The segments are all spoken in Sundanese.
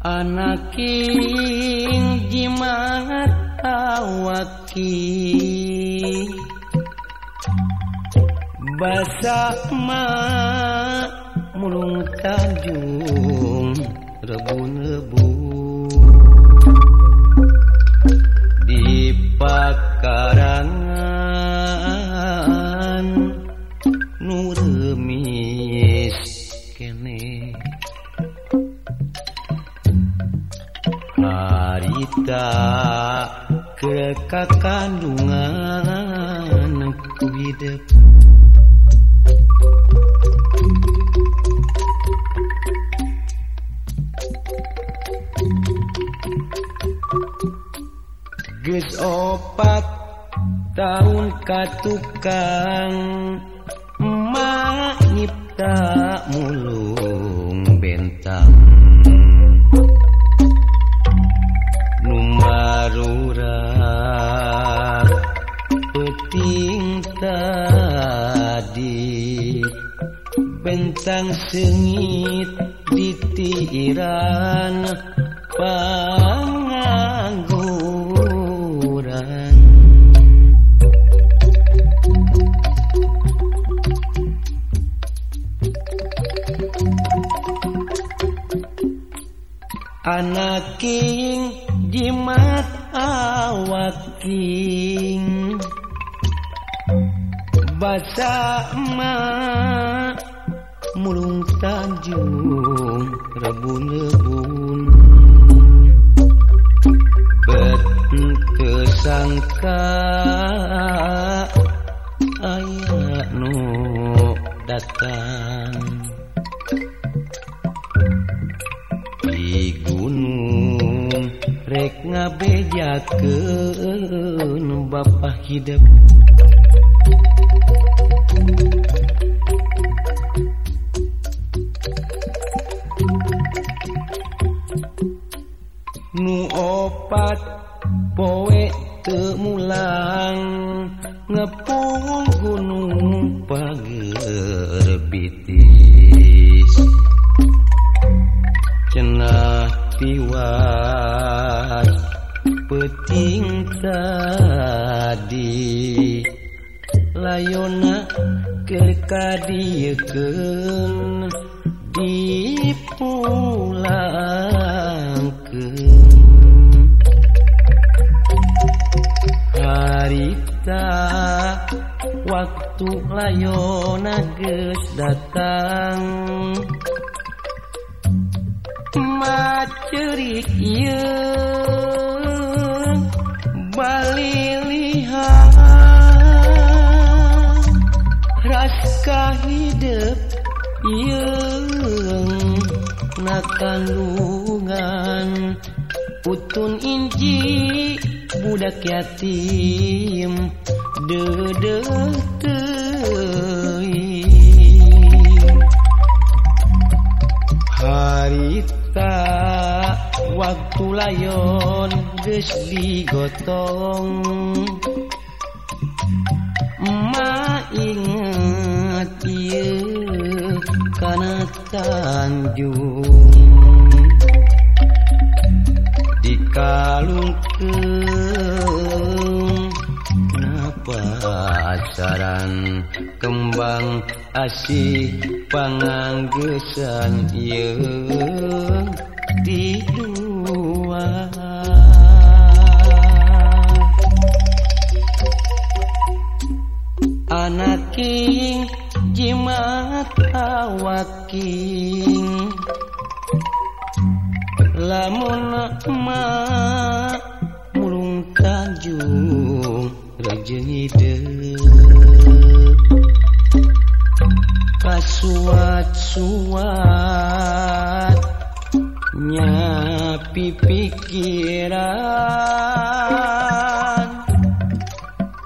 Anaking jimat awaki Basak ma mulung tanjung rebun rebu Dipakai keka kandungan ku hidup. Geus opat tahun katukang emak nyipta mulung bentang sengit di tiran pengangguran. Anak king jimat awak king. Baca emak mulung Tanjung rebun-rebun kesangka ayat nu datang. Di gunung rek ngabejakeun bapak hidup poe temulang ngepung gunung pagerbitis cenah tiwas peting tadi. Layona kerkadiekeun layona geus datang. Macerik ieu balilihan raska hidup ieu na kandungan putun inji budak yatim dede harita waktu layon geus digotong. Emak inget ieu kana Tanjung dikalungkeun napa asaran kembang asih panganggesan ieu di dua anaking jimat awaking lamun emak mulung Tanjung jengi kasuat-suat nyapi pikiran.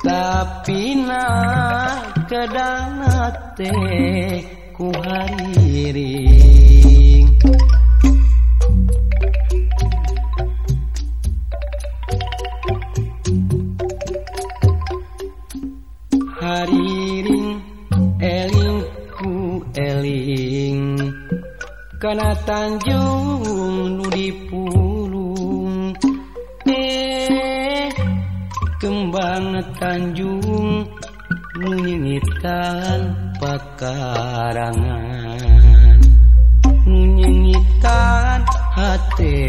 Tapi na kedana teh ku hariring. kana Tanjung Nudipulung eh kembang Tanjung nunyitan pakarangan. Nunyitan hati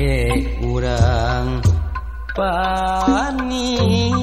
urang. Panik